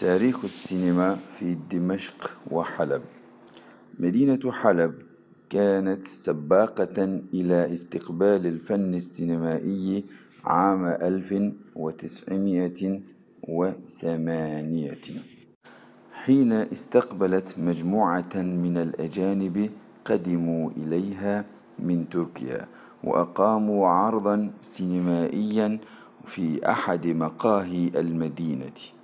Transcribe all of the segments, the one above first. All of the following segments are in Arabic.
تاريخ السينما في دمشق وحلب. مدينة حلب كانت سباقة إلى استقبال الفن السينمائي عام ألف وتسعمائة وثمانية. حين استقبلت مجموعة من الأجانب قدموا إليها من تركيا وأقاموا عرضا سينمائيا في أحد مقاهي المدينة.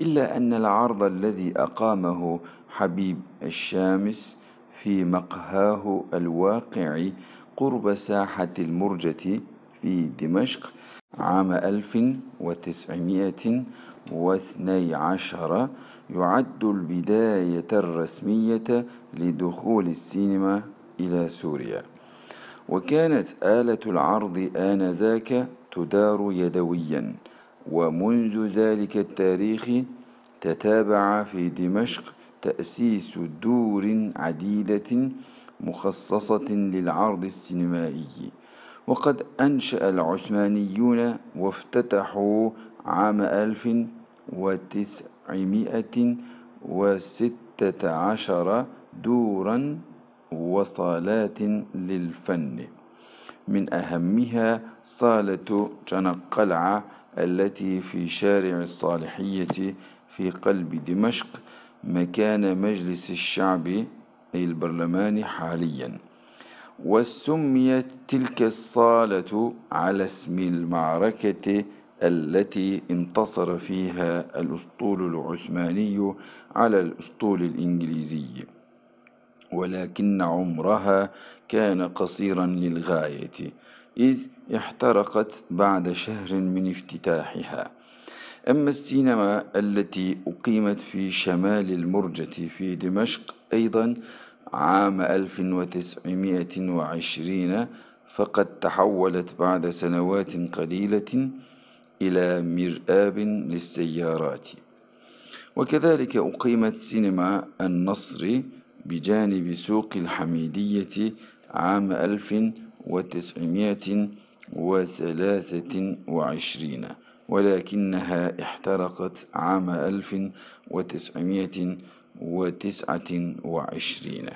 إلا أن العرض الذي أقامه حبيب الشامس في مقهاه الواقع قرب ساحة المرجة في دمشق عام ألف وتسعمائة واثني عشر يعد البداية الرسمية لدخول السينما إلى سوريا. وكانت آلة العرض آنذاك تدار يدويا. ومنذ ذلك التاريخ تتابع في دمشق تأسيس دور عديدة مخصصة للعرض السينمائي. وقد أنشأ العثمانيون وافتتحوا عام ألف وتسعمائة وستة عشر دورا وصالات للفن. من أهمها صالة جنقلعة التي في شارع الصالحية في قلب دمشق مكان مجلس الشعب أي البرلمان حاليا. وسميت تلك الصالة على اسم المعركة التي انتصر فيها الأسطول العثماني على الأسطول الإنجليزي. ولكن عمرها كان قصيرا للغاية. إذ احترقت بعد شهر من افتتاحها. أما السينما التي أقيمت في شمال المرجة في دمشق أيضا عام 1920 فقد تحولت بعد سنوات قليلة إلى مرآب للسيارات. وكذلك أقيمت سينما النصر بجانب سوق الحميدية عام ألف وتسعمائة وثلاثة وعشرين ولكنها احترقت عام ألف وتسعمائة وتسعة وعشرين.